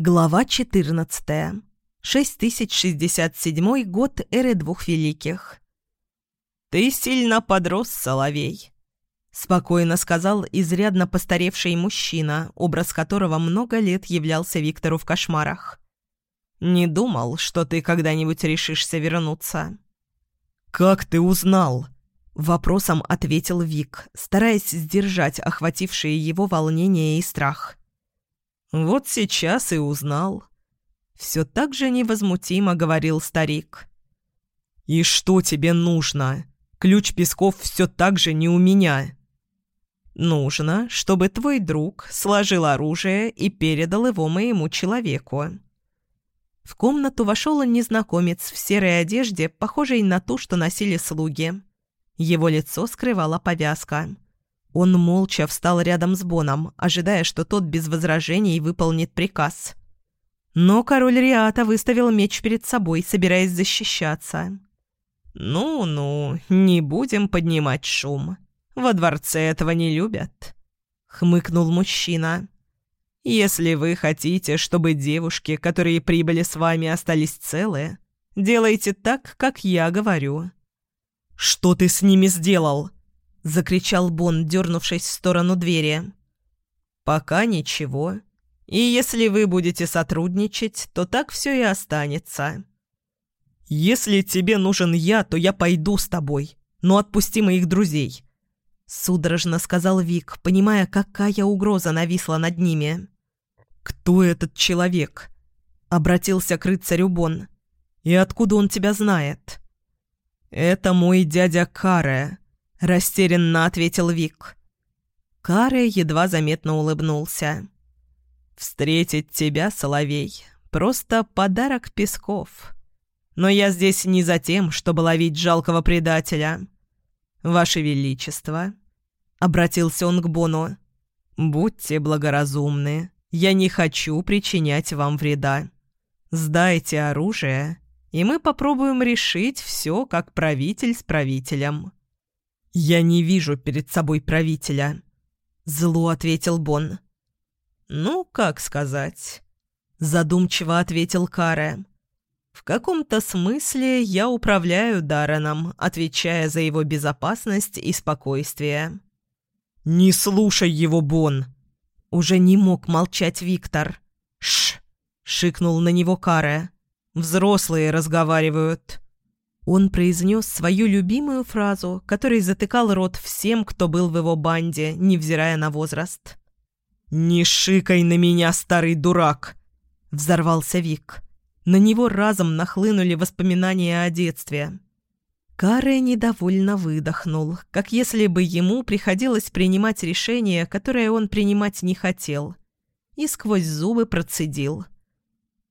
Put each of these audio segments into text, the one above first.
Глава 14. 6067 год эры двух великих. «Ты сильно подрос, Соловей», — спокойно сказал изрядно постаревший мужчина, образ которого много лет являлся Виктору в кошмарах. «Не думал, что ты когда-нибудь решишься вернуться». «Как ты узнал?» — вопросом ответил Вик, стараясь сдержать охватившие его волнение и страх. «Вот сейчас и узнал». Все так же невозмутимо говорил старик. «И что тебе нужно? Ключ Песков все так же не у меня». «Нужно, чтобы твой друг сложил оружие и передал его моему человеку». В комнату вошел незнакомец в серой одежде, похожей на ту, что носили слуги. Его лицо скрывала повязка. Он молча встал рядом с Боном, ожидая, что тот без возражений выполнит приказ. Но король Риата выставил меч перед собой, собираясь защищаться. «Ну-ну, не будем поднимать шум. Во дворце этого не любят», — хмыкнул мужчина. «Если вы хотите, чтобы девушки, которые прибыли с вами, остались целы, делайте так, как я говорю». «Что ты с ними сделал?» — закричал Бон, дернувшись в сторону двери. «Пока ничего. И если вы будете сотрудничать, то так все и останется». «Если тебе нужен я, то я пойду с тобой, но отпусти моих друзей», — судорожно сказал Вик, понимая, какая угроза нависла над ними. «Кто этот человек?» — обратился к рыцарю Бон. «И откуда он тебя знает?» «Это мой дядя Каре», — растерянно ответил Вик. Каре едва заметно улыбнулся. «Встретить тебя, Соловей, просто подарок Песков. Но я здесь не за тем, чтобы ловить жалкого предателя. Ваше Величество», — обратился он к Бону, — «будьте благоразумны, я не хочу причинять вам вреда. Сдайте оружие, и мы попробуем решить все как правитель с правителем». «Я не вижу перед собой правителя», — зло ответил Бон. «Ну, как сказать?» — задумчиво ответил Каре. «В каком-то смысле я управляю Дарреном, отвечая за его безопасность и спокойствие». «Не слушай его, Бон!» Уже не мог молчать Виктор. «Ш!» — шикнул на него Каре. «Взрослые разговаривают». Он произнес свою любимую фразу, которой затыкал рот всем, кто был в его банде, невзирая на возраст. «Не шикай на меня, старый дурак!» — взорвался Вик. На него разом нахлынули воспоминания о детстве. Каре недовольно выдохнул, как если бы ему приходилось принимать решение, которое он принимать не хотел, и сквозь зубы процедил.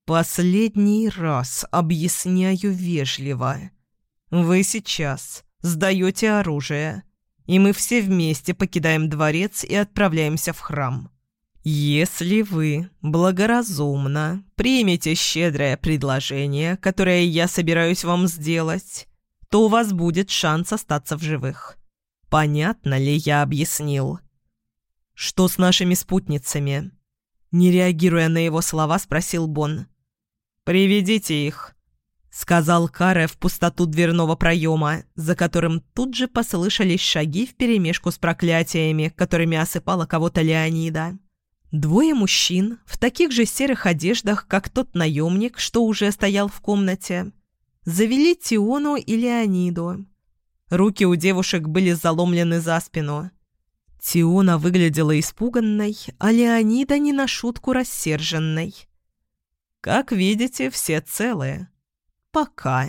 «Последний раз объясняю вежливо». Вы сейчас сдаете оружие, и мы все вместе покидаем дворец и отправляемся в храм. Если вы благоразумно примете щедрое предложение, которое я собираюсь вам сделать, то у вас будет шанс остаться в живых. Понятно ли я объяснил? Что с нашими спутницами? Не реагируя на его слова, спросил Бон. «Приведите их», сказал Каре в пустоту дверного проема, за которым тут же послышались шаги вперемешку с проклятиями, которыми осыпала кого-то Леонида. Двое мужчин в таких же серых одеждах, как тот наемник, что уже стоял в комнате, завели Тиону и Леониду. Руки у девушек были заломлены за спину. Тиона выглядела испуганной, а Леонида не на шутку рассерженной. «Как видите, все целые», пока.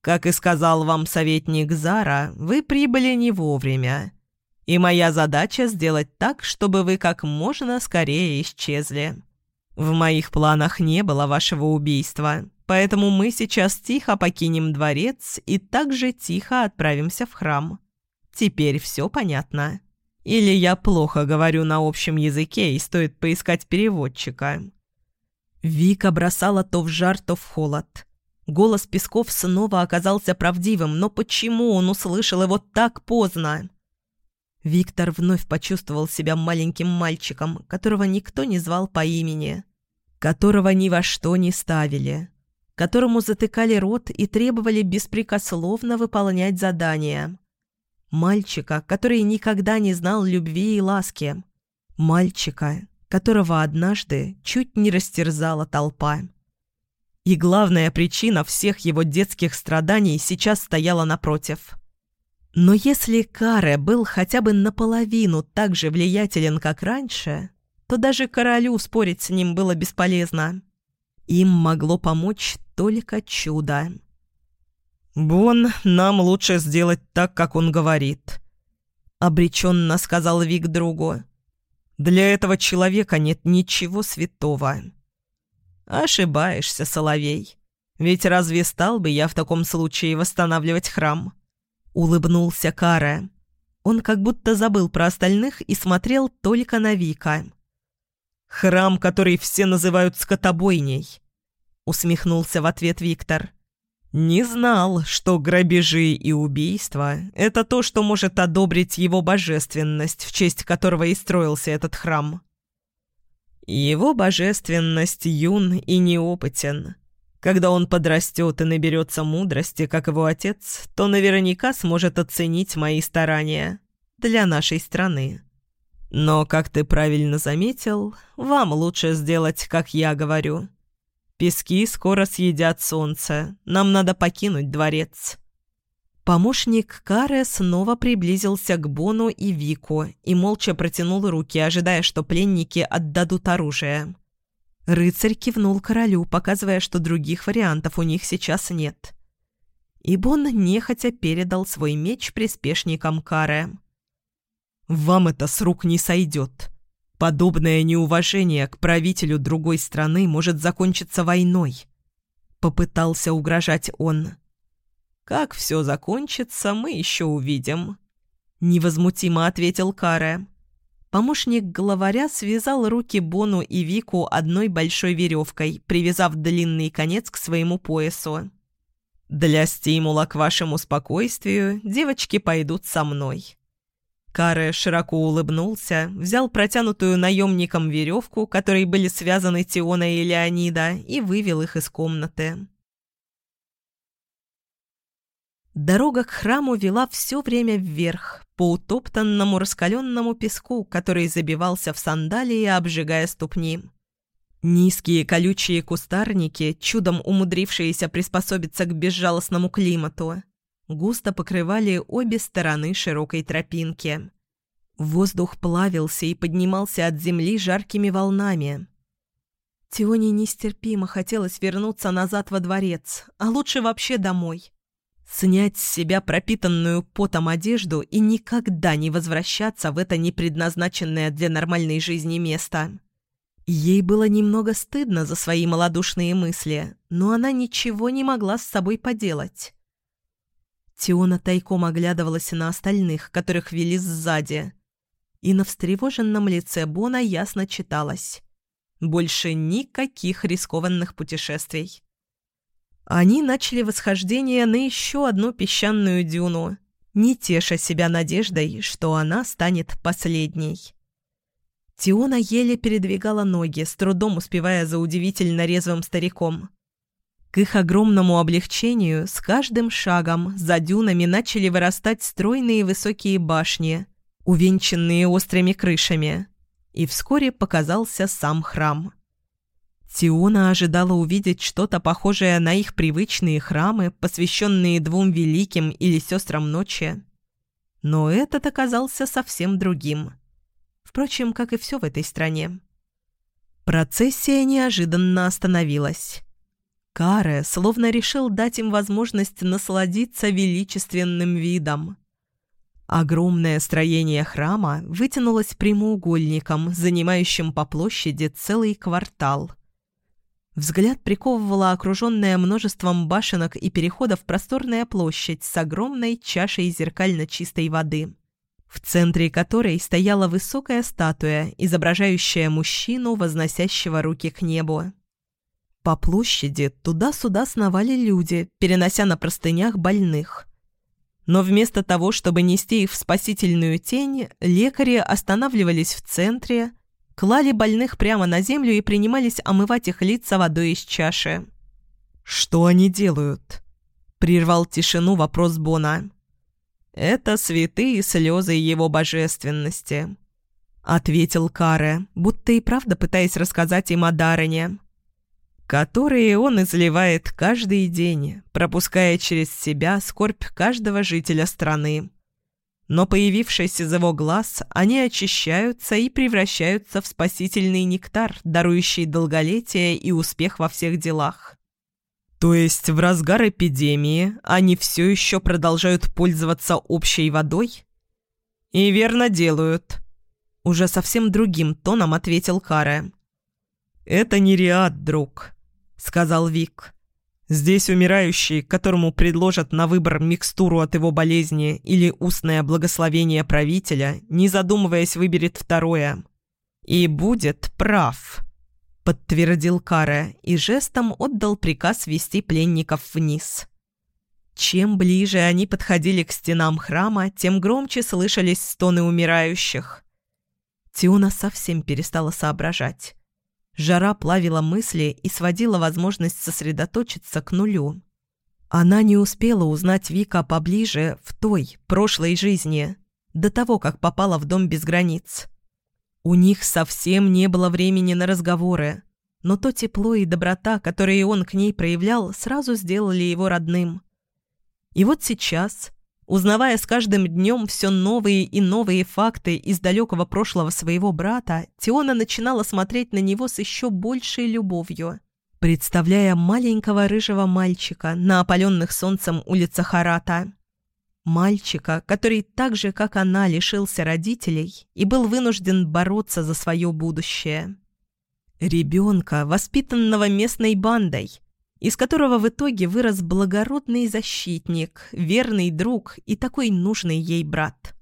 Как и сказал вам советник Зара, вы прибыли не вовремя. И моя задача сделать так, чтобы вы как можно скорее исчезли. В моих планах не было вашего убийства, поэтому мы сейчас тихо покинем дворец и также тихо отправимся в храм. Теперь все понятно. Или я плохо говорю на общем языке и стоит поискать переводчика?» Вика бросала то в жар, то в холод. Голос Песков снова оказался правдивым, но почему он услышал его так поздно? Виктор вновь почувствовал себя маленьким мальчиком, которого никто не звал по имени. которого ни во что не ставили, которому затыкали рот и требовали беспрекословно выполнять задания. Мальчика, который никогда не знал любви и ласки. Мальчика, которого однажды чуть не растерзала толпа. И главная причина всех его детских страданий сейчас стояла напротив. Но если Каре был хотя бы наполовину так же влиятелен, как раньше, то даже королю спорить с ним было бесполезно. Им могло помочь только чудо. «Бон, нам лучше сделать так, как он говорит», — обреченно сказал Вик другу. «Для этого человека нет ничего святого». «Ошибаешься, Соловей. Ведь разве стал бы я в таком случае восстанавливать храм?» Улыбнулся Кара. Он как будто забыл про остальных и смотрел только на Вика. «Храм, который все называют скотобойней», — усмехнулся в ответ Виктор. «Не знал, что грабежи и убийства — это то, что может одобрить его божественность, в честь которого и строился этот храм». Его божественность юн и неопытен. Когда он подрастет и наберется мудрости, как его отец, то наверняка сможет оценить мои старания для нашей страны. Но, как ты правильно заметил, вам лучше сделать, как я говорю. Пески скоро съедят солнце, нам надо покинуть дворец». Помощник Каре снова приблизился к Бону и Вику и молча протянул руки, ожидая, что пленники отдадут оружие. Рыцарь кивнул королю, показывая, что других вариантов у них сейчас нет. И Бон нехотя передал свой меч приспешникам Каре. «Вам это с рук не сойдет. Подобное неуважение к правителю другой страны может закончиться войной», — попытался угрожать он. «Как все закончится, мы еще увидим», — невозмутимо ответил Каре. Помощник главаря связал руки Бону и Вику одной большой веревкой, привязав длинный конец к своему поясу. «Для стимула к вашему спокойствию девочки пойдут со мной». Каре широко улыбнулся, взял протянутую наемником веревку, которой были связаны Тиона и Леонида, и вывел их из комнаты. Дорога к храму вела все время вверх, по утоптанному раскаленному песку, который забивался в сандалии, обжигая ступни. Низкие колючие кустарники, чудом умудрившиеся приспособиться к безжалостному климату, густо покрывали обе стороны широкой тропинки. Воздух плавился и поднимался от земли жаркими волнами. Тионе нестерпимо хотелось вернуться назад во дворец, а лучше вообще домой. Снять с себя пропитанную потом одежду и никогда не возвращаться в это непредназначенное для нормальной жизни место. Ей было немного стыдно за свои малодушные мысли, но она ничего не могла с собой поделать. Тиона тайком оглядывалась на остальных, которых вели сзади, и на встревоженном лице Бона ясно читалось. Больше никаких рискованных путешествий. Они начали восхождение на еще одну песчаную дюну, не теша себя надеждой, что она станет последней. Тиона еле передвигала ноги, с трудом успевая за удивительно резвым стариком. К их огромному облегчению с каждым шагом за дюнами начали вырастать стройные высокие башни, увенчанные острыми крышами, и вскоре показался сам храм. Тиона ожидала увидеть что-то похожее на их привычные храмы, посвященные двум великим или сестрам ночи. Но этот оказался совсем другим. Впрочем, как и все в этой стране. Процессия неожиданно остановилась. Каре словно решил дать им возможность насладиться величественным видом. Огромное строение храма вытянулось прямоугольником, занимающим по площади целый квартал – Взгляд приковывала окруженная множеством башенок и переходов просторная площадь с огромной чашей зеркально чистой воды, в центре которой стояла высокая статуя, изображающая мужчину, возносящего руки к небу. По площади туда-сюда сновали люди, перенося на простынях больных. Но вместо того, чтобы нести их в спасительную тень, лекари останавливались в центре, клали больных прямо на землю и принимались омывать их лица водой из чаши. «Что они делают?» — прервал тишину вопрос Бона. «Это святые слезы его божественности», — ответил Каре, будто и правда пытаясь рассказать им о Дарыне, которые он изливает каждый день, пропуская через себя скорбь каждого жителя страны. Но появившись из его глаз, они очищаются и превращаются в спасительный нектар, дарующий долголетие и успех во всех делах. То есть в разгар эпидемии они все еще продолжают пользоваться общей водой? И верно делают. Уже совсем другим тоном ответил Каре. «Это не Риад, друг», — сказал Вик. «Здесь умирающий, которому предложат на выбор микстуру от его болезни или устное благословение правителя, не задумываясь, выберет второе. И будет прав» подтвердил Кара и жестом отдал приказ вести пленников вниз. Чем ближе они подходили к стенам храма, тем громче слышались стоны умирающих. Тиона совсем перестала соображать. Жара плавила мысли и сводила возможность сосредоточиться к нулю. Она не успела узнать Вика поближе в той, прошлой жизни, до того, как попала в дом без границ. У них совсем не было времени на разговоры, но то тепло и доброта, которые он к ней проявлял, сразу сделали его родным. И вот сейчас, узнавая с каждым днем все новые и новые факты из далекого прошлого своего брата, Тиона начинала смотреть на него с еще большей любовью, представляя маленького рыжего мальчика на опаленных солнцем улицах Харата. Мальчика, который так же, как она, лишился родителей и был вынужден бороться за свое будущее. Ребенка, воспитанного местной бандой, из которого в итоге вырос благородный защитник, верный друг и такой нужный ей брат.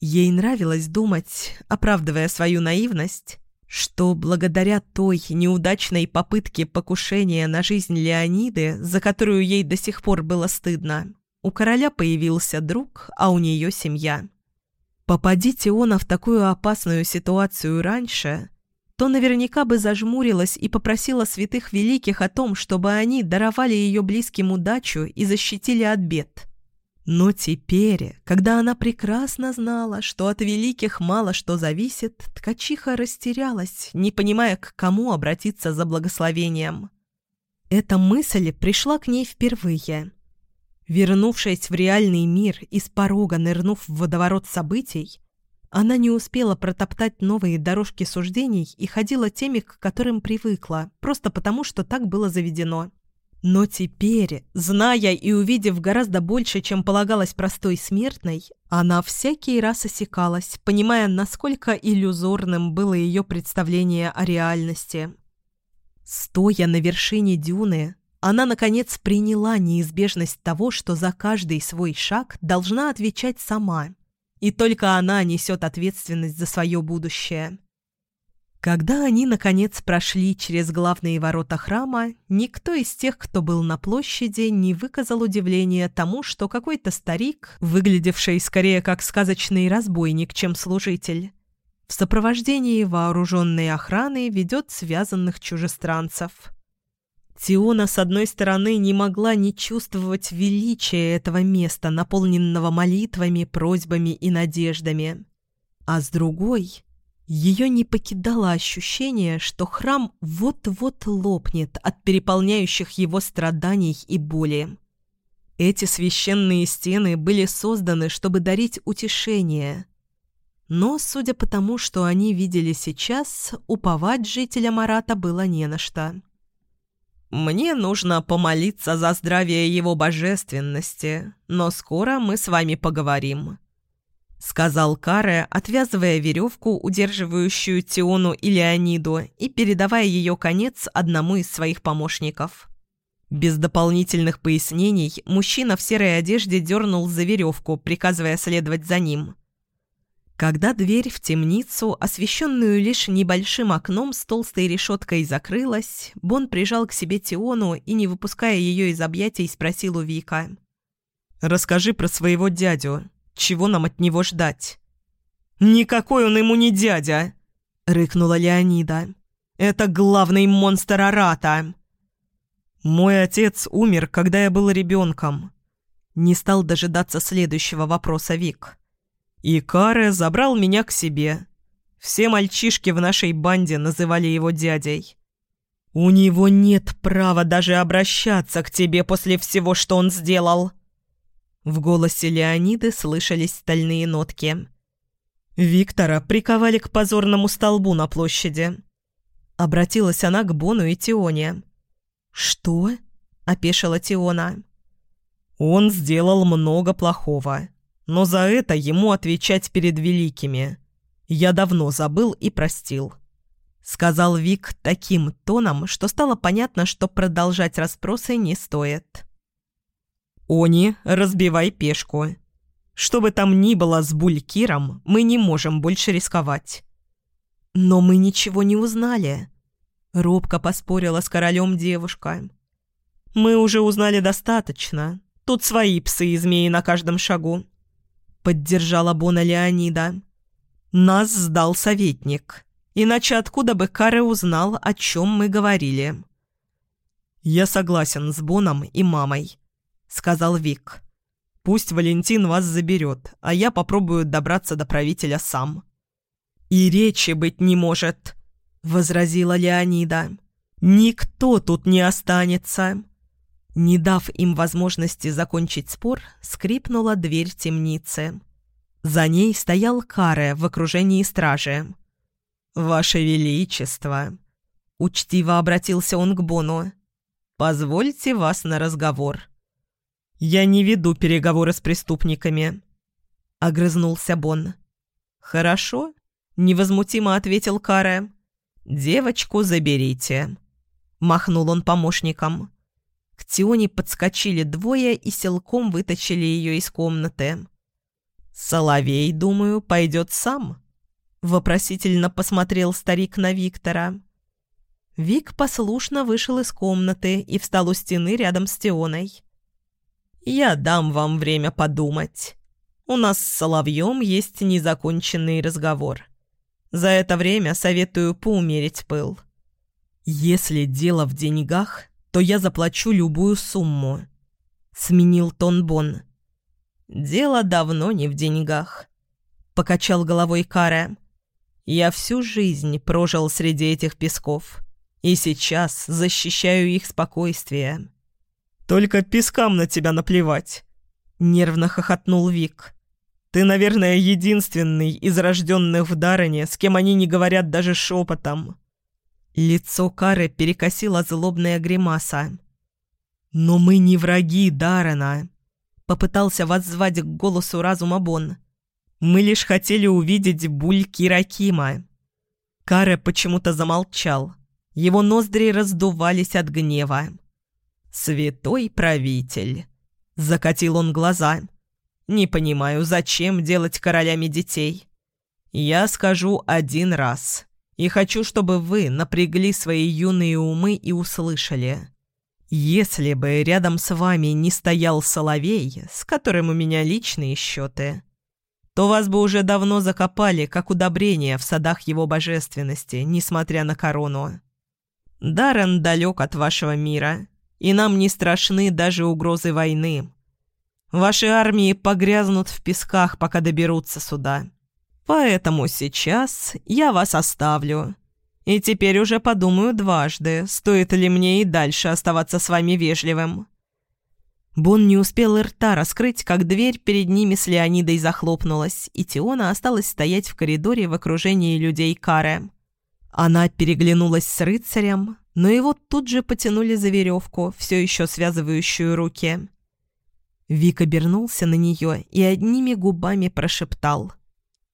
Ей нравилось думать, оправдывая свою наивность, что благодаря той неудачной попытке покушения на жизнь Леониды, за которую ей до сих пор было стыдно, у короля появился друг, а у нее семья. Попадите она в такую опасную ситуацию раньше, то наверняка бы зажмурилась и попросила святых великих о том, чтобы они даровали ее близким удачу и защитили от бед. Но теперь, когда она прекрасно знала, что от великих мало что зависит, ткачиха растерялась, не понимая, к кому обратиться за благословением. Эта мысль пришла к ней впервые – Вернувшись в реальный мир и с порога нырнув в водоворот событий, она не успела протоптать новые дорожки суждений и ходила теми, к которым привыкла, просто потому, что так было заведено. Но теперь, зная и увидев гораздо больше, чем полагалось простой смертной, она всякий раз осекалась, понимая, насколько иллюзорным было ее представление о реальности. Стоя на вершине дюны, она, наконец, приняла неизбежность того, что за каждый свой шаг должна отвечать сама, и только она несет ответственность за свое будущее. Когда они, наконец, прошли через главные ворота храма, никто из тех, кто был на площади, не выказал удивления тому, что какой-то старик, выглядевший скорее как сказочный разбойник, чем служитель, в сопровождении вооруженной охраны ведет связанных чужестранцев – Тиона, с одной стороны, не могла не чувствовать величия этого места, наполненного молитвами, просьбами и надеждами. А с другой, ее не покидало ощущение, что храм вот-вот лопнет от переполняющих его страданий и боли. Эти священные стены были созданы, чтобы дарить утешение. Но, судя по тому, что они видели сейчас, уповать жителям Марата было не на что. «Мне нужно помолиться за здравие его божественности, но скоро мы с вами поговорим», — сказал Каре, отвязывая веревку, удерживающую Тиону и Леониду, и передавая ее конец одному из своих помощников. Без дополнительных пояснений мужчина в серой одежде дернул за веревку, приказывая следовать за ним. Когда дверь в темницу, освещенную лишь небольшим окном с толстой решеткой, закрылась, Бон прижал к себе Тиону и, не выпуская ее из объятий, спросил у Вика. «Расскажи про своего дядю. Чего нам от него ждать?» «Никакой он ему не дядя!» — рыкнула Леонида. «Это главный монстр Арата!» «Мой отец умер, когда я был ребенком». Не стал дожидаться следующего вопроса Вик. «И Каре забрал меня к себе. Все мальчишки в нашей банде называли его дядей». «У него нет права даже обращаться к тебе после всего, что он сделал!» В голосе Леониды слышались стальные нотки. Виктора приковали к позорному столбу на площади. Обратилась она к Бону и Тионе. «Что?» – опешила Тиона. «Он сделал много плохого, но за это ему отвечать перед великими. Я давно забыл и простил», – сказал Вик таким тоном, что стало понятно, что продолжать расспросы не стоит. «Они, разбивай пешку», что бы там ни было с Булькиром, мы не можем больше рисковать». «Но мы ничего не узнали», — робко поспорила с королем девушка. «Мы уже узнали достаточно. Тут свои псы и змеи на каждом шагу», — поддержала Бона Леонида. «Нас сдал советник. Иначе откуда бы Каре узнал, о чем мы говорили?» «Я согласен с Боном и мамой», — сказал Вик. Пусть Валентин вас заберет, а я попробую добраться до правителя сам». «И речи быть не может», — возразила Леонида. «Никто тут не останется». Не дав им возможности закончить спор, скрипнула дверь темницы. За ней стоял Каре в окружении стражи. «Ваше Величество!» — учтиво обратился он к Бону. «Позвольте вас на разговор». «Я не веду переговоры с преступниками», — огрызнулся Бон. «Хорошо», — невозмутимо ответил Каре. «Девочку заберите», — махнул он помощником. К Тионе подскочили двое и силком вытащили ее из комнаты. «Соловей, думаю, пойдет сам», — вопросительно посмотрел старик на Виктора. Вик послушно вышел из комнаты и встал у стены рядом с Тионой. Я дам вам время подумать. У нас с Соловьем есть незаконченный разговор. За это время советую поумерить пыл. Если дело в деньгах, то я заплачу любую сумму. Сменил тон Бон. Дело давно не в деньгах. Покачал головой Каре. Я всю жизнь прожил среди этих песков. И сейчас защищаю их спокойствие. Только пескам на тебя наплевать!» Нервно хохотнул Вик. «Ты, наверное, единственный из рожденных в Даррене, с кем они не говорят даже шепотом». Лицо Кары перекосило злобная гримаса. «Но мы не враги Даррена», — попытался воззвать к голосу разума Бон. «Мы лишь хотели увидеть буль Киракима». Каре почему-то замолчал. Его ноздри раздувались от гнева. «Святой правитель!» — закатил он глаза. «Не понимаю, зачем делать королями детей? Я скажу один раз, и хочу, чтобы вы напрягли свои юные умы и услышали. Если бы рядом с вами не стоял Соловей, с которым у меня личные счеты, то вас бы уже давно закопали, как удобрение в садах его божественности, несмотря на корону. Даррен далек от вашего мира» и нам не страшны даже угрозы войны. Ваши армии погрязнут в песках, пока доберутся сюда. Поэтому сейчас я вас оставлю. И теперь уже подумаю дважды, стоит ли мне и дальше оставаться с вами вежливым». Бон не успел рта раскрыть, как дверь перед ними с Леонидой захлопнулась, и Тиона осталась стоять в коридоре в окружении людей Каре. Она переглянулась с рыцарем, но его тут же потянули за веревку, все еще связывающую руки. Вик обернулся на нее и одними губами прошептал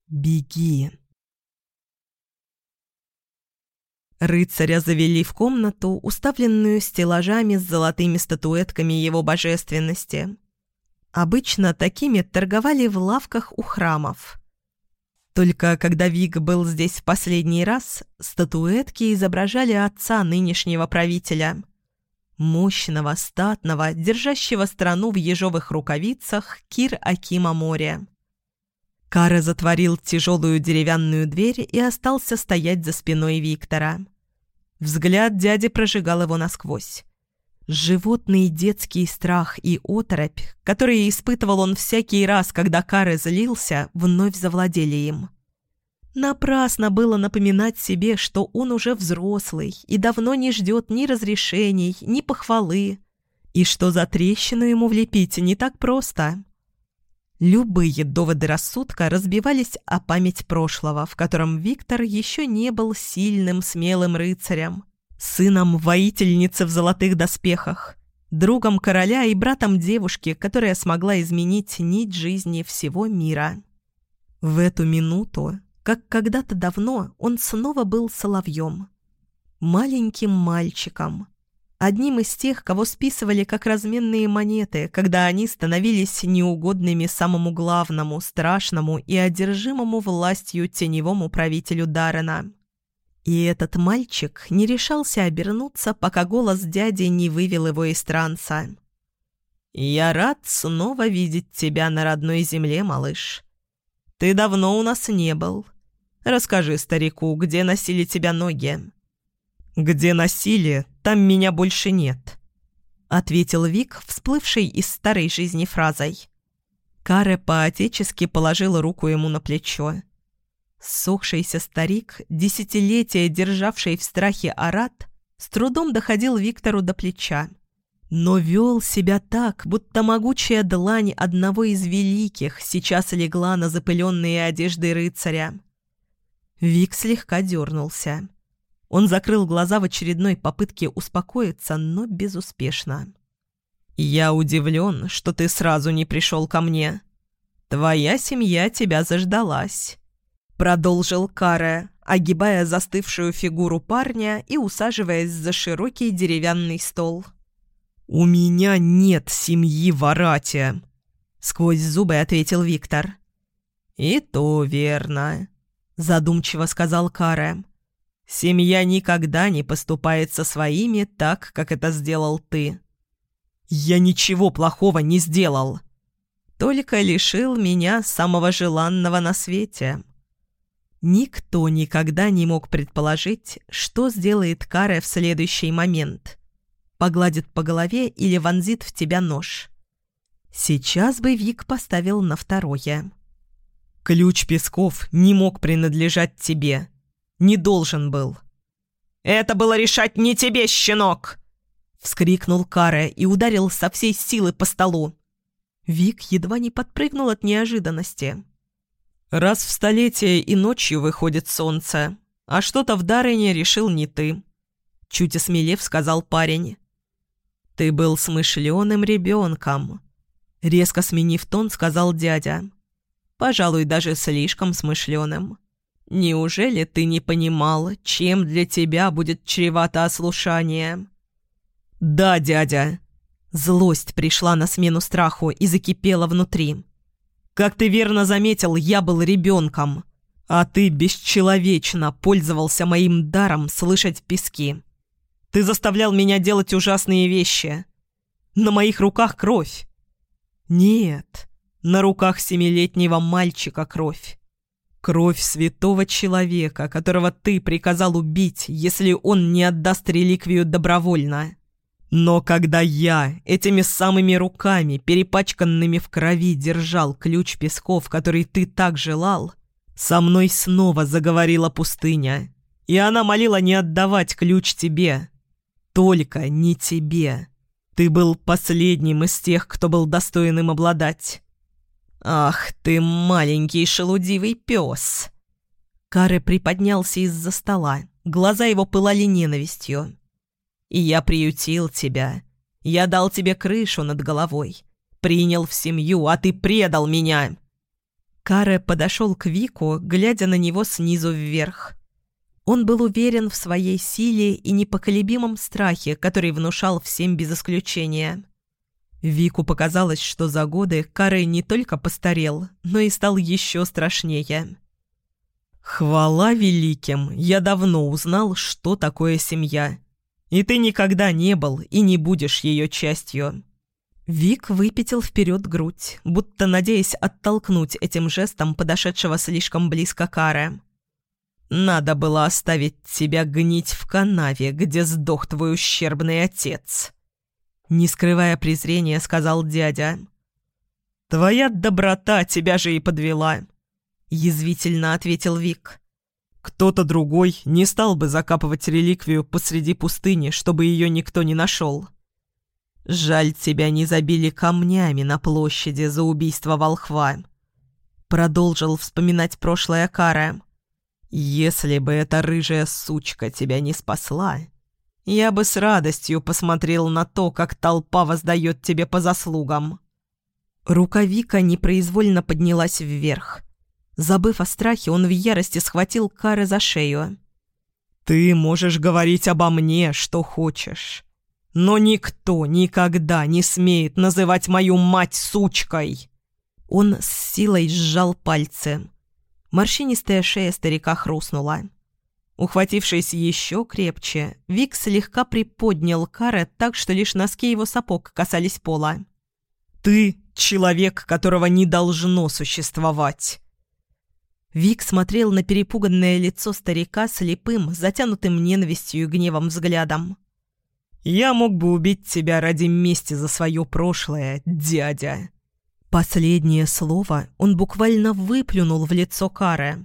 «Беги». Рыцаря завели в комнату, уставленную стеллажами с золотыми статуэтками его божественности. Обычно такими торговали в лавках у храмов. Только когда Вик был здесь в последний раз, статуэтки изображали отца нынешнего правителя. Мощного, статного, держащего страну в ежовых рукавицах Кир Акима Море. Кара затворил тяжелую деревянную дверь и остался стоять за спиной Виктора. Взгляд дяди прожигал его насквозь. Животный детский страх и оторопь, которые испытывал он всякий раз, когда Кары злился, вновь завладели им. Напрасно было напоминать себе, что он уже взрослый и давно не ждет ни разрешений, ни похвалы, и что за трещину ему влепить не так просто. Любые доводы рассудка разбивались о память прошлого, в котором Виктор еще не был сильным, смелым рыцарем, сыном воительницы в золотых доспехах, другом короля и братом девушки, которая смогла изменить нить жизни всего мира. В эту минуту, как когда-то давно, он снова был соловьем. Маленьким мальчиком, одним из тех, кого списывали как разменные монеты, когда они становились неугодными самому главному, страшному и одержимому властью теневому правителю Даррена. И этот мальчик не решался обернуться, пока голос дяди не вывел его из транса. «Я рад снова видеть тебя на родной земле, малыш. Ты давно у нас не был. Расскажи старику, где носили тебя ноги». «Где носили, там меня больше нет», — ответил Вик, всплывший из старой жизни фразой. Каре по-отечески положила руку ему на плечо. Сохшийся старик, десятилетия державший в страхе арат, с трудом доходил Виктору до плеча. Но вел себя так, будто могучая длань одного из великих сейчас легла на запыленные одежды рыцаря. Вик слегка дернулся. Он закрыл глаза в очередной попытке успокоиться, но безуспешно. «Я удивлен, что ты сразу не пришел ко мне. Твоя семья тебя заждалась», — продолжил Каре, огибая застывшую фигуру парня и усаживаясь за широкий деревянный стол. «У меня нет семьи в Арате», — сквозь зубы ответил Виктор. «И то верно», — задумчиво сказал Каре. Семья никогда не поступает со своими так, как это сделал ты. Я ничего плохого не сделал. Только лишил меня самого желанного на свете. Никто никогда не мог предположить, что сделает Каре в следующий момент. Погладит по голове или вонзит в тебя нож. Сейчас бы Вик поставил на второе. «Ключ Песков не мог принадлежать тебе», не должен был. «Это было решать не тебе, щенок!» Вскрикнул Каре и ударил со всей силы по столу. Вик едва не подпрыгнул от неожиданности. «Раз в столетие и ночью выходит солнце, а что-то в Дарыне решил не ты», — чуть осмелев сказал парень. «Ты был смышленым ребенком», — резко сменив тон, сказал дядя. «Пожалуй, даже слишком смышленым. Неужели ты не понимал, чем для тебя будет чревато ослушание?» «Да, дядя». Злость пришла на смену страху и закипела внутри. «Как ты верно заметил, я был ребенком, а ты бесчеловечно пользовался моим даром слышать пески. Ты заставлял меня делать ужасные вещи. На моих руках кровь. Нет, на руках семилетнего мальчика кровь. Кровь святого человека, которого ты приказал убить, если он не отдаст реликвию добровольно. Но когда я этими самыми руками, перепачканными в крови, держал ключ песков, который ты так желал, со мной снова заговорила пустыня, и она молила не отдавать ключ тебе. Только не тебе. Ты был последним из тех, кто был достоин им обладать. «Ах ты, маленький шелудивый пес!» Каре приподнялся из-за стола. Глаза его пылали ненавистью. «И я приютил тебя. Я дал тебе крышу над головой. Принял в семью, а ты предал меня!» Каре подошел к Вику, глядя на него снизу вверх. Он был уверен в своей силе и непоколебимом страхе, который внушал всем без исключения. Вику показалось, что за годы Каре не только постарел, но и стал еще страшнее. «Хвала великим! Я давно узнал, что такое семья. И ты никогда не был и не будешь ее частью. Вик выпятил вперед грудь, будто надеясь оттолкнуть этим жестом подошедшего слишком близко Каре. «Надо было оставить тебя гнить в канаве, где сдох твой ущербный отец», — не скрывая презрения, сказал дядя. «Твоя доброта тебя же и подвела», — язвительно ответил Вик. «Кто-то другой не стал бы закапывать реликвию посреди пустыни, чтобы ее никто не нашел». «Жаль, тебя не забили камнями на площади за убийство волхва», — продолжил вспоминать прошлое Кара. «Если бы эта рыжая сучка тебя не спасла, я бы с радостью посмотрел на то, как толпа воздает тебе по заслугам». Рукавика непроизвольно поднялась вверх. Забыв о страхе, он в ярости схватил Кары за шею. «Ты можешь говорить обо мне, что хочешь. Но никто никогда не смеет называть мою мать сучкой!» Он с силой сжал пальцы. Морщинистая шея старика хрустнула. Ухватившись еще крепче, Вик слегка приподнял Каре так, что лишь носки его сапог касались пола. «Ты — человек, которого не должно существовать!» Вик смотрел на перепуганное лицо старика слепым, затянутым ненавистью и гневом взглядом. Я мог бы убить тебя ради мести за свое прошлое, дядя». Последнее слово он буквально выплюнул в лицо Кары.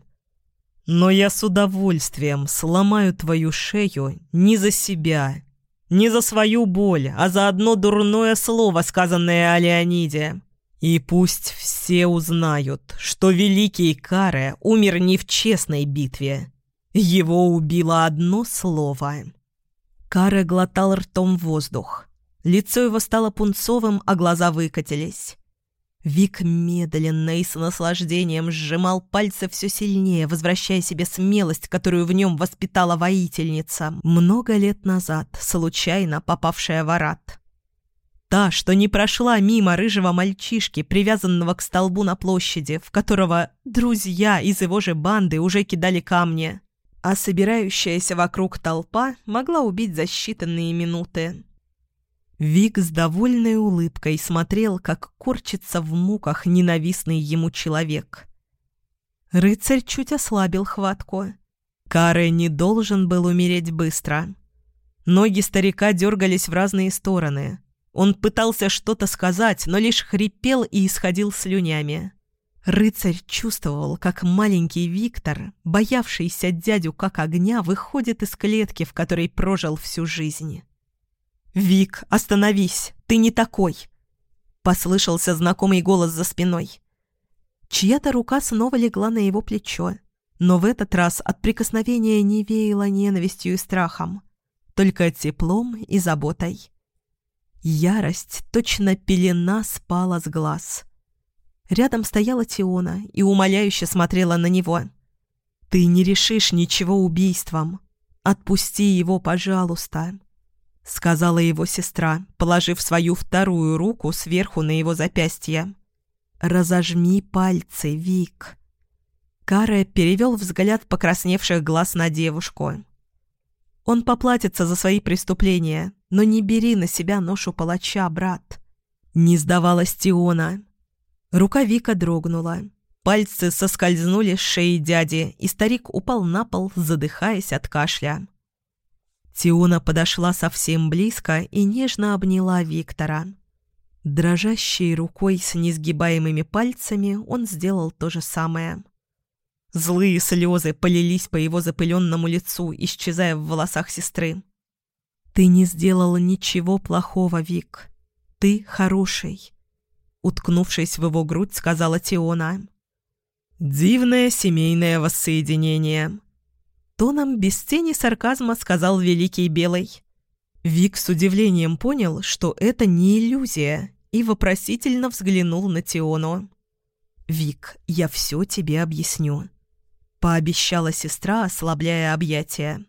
«Но я с удовольствием сломаю твою шею не за себя, не за свою боль, а за одно дурное слово, сказанное о Леониде. И пусть все узнают, что великий Каре умер не в честной битве. Его убило одно слово». Кара глотал ртом воздух. Лицо его стало пунцовым, а глаза выкатились. Вик медленно и с наслаждением сжимал пальцы все сильнее, возвращая себе смелость, которую в нем воспитала воительница, много лет назад, случайно попавшая в арат. Та, что не прошла мимо рыжего мальчишки, привязанного к столбу на площади, в которого друзья из его же банды уже кидали камни а собирающаяся вокруг толпа могла убить за считанные минуты. Вик с довольной улыбкой смотрел, как корчится в муках ненавистный ему человек. Рыцарь чуть ослабил хватку. Каре не должен был умереть быстро. Ноги старика дергались в разные стороны. Он пытался что-то сказать, но лишь хрипел и исходил слюнями. Рыцарь чувствовал, как маленький Виктор, боявшийся дядю как огня, выходит из клетки, в которой прожил всю жизнь. «Вик, остановись! Ты не такой!» Послышался знакомый голос за спиной. Чья-то рука снова легла на его плечо, но в этот раз от прикосновения не веяло ненавистью и страхом, только теплом и заботой. Ярость, точно пелена, спала с глаз — Рядом стояла Тиона и умоляюще смотрела на него. «Ты не решишь ничего убийством. Отпусти его, пожалуйста», — сказала его сестра, положив свою вторую руку сверху на его запястье. «Разожми пальцы, Вик». Каре перевел взгляд покрасневших глаз на девушку. «Он поплатится за свои преступления, но не бери на себя ношу палача, брат». Не сдавалась Тиона, Рука Вика дрогнула. Пальцы соскользнули с шеи дяди, и старик упал на пол, задыхаясь от кашля. Тиона подошла совсем близко и нежно обняла Виктора. Дрожащей рукой с несгибаемыми пальцами он сделал то же самое. Злые слезы полились по его запыленному лицу, исчезая в волосах сестры. «Ты не сделала ничего плохого, Вик. Ты хороший. Уткнувшись в его грудь, сказала Тиона. «Дивное семейное воссоединение». Тоном без тени сарказма сказал Великий Белый. Вик с удивлением понял, что это не иллюзия, и вопросительно взглянул на Тиону. «Вик, я все тебе объясню», — пообещала сестра, ослабляя объятия.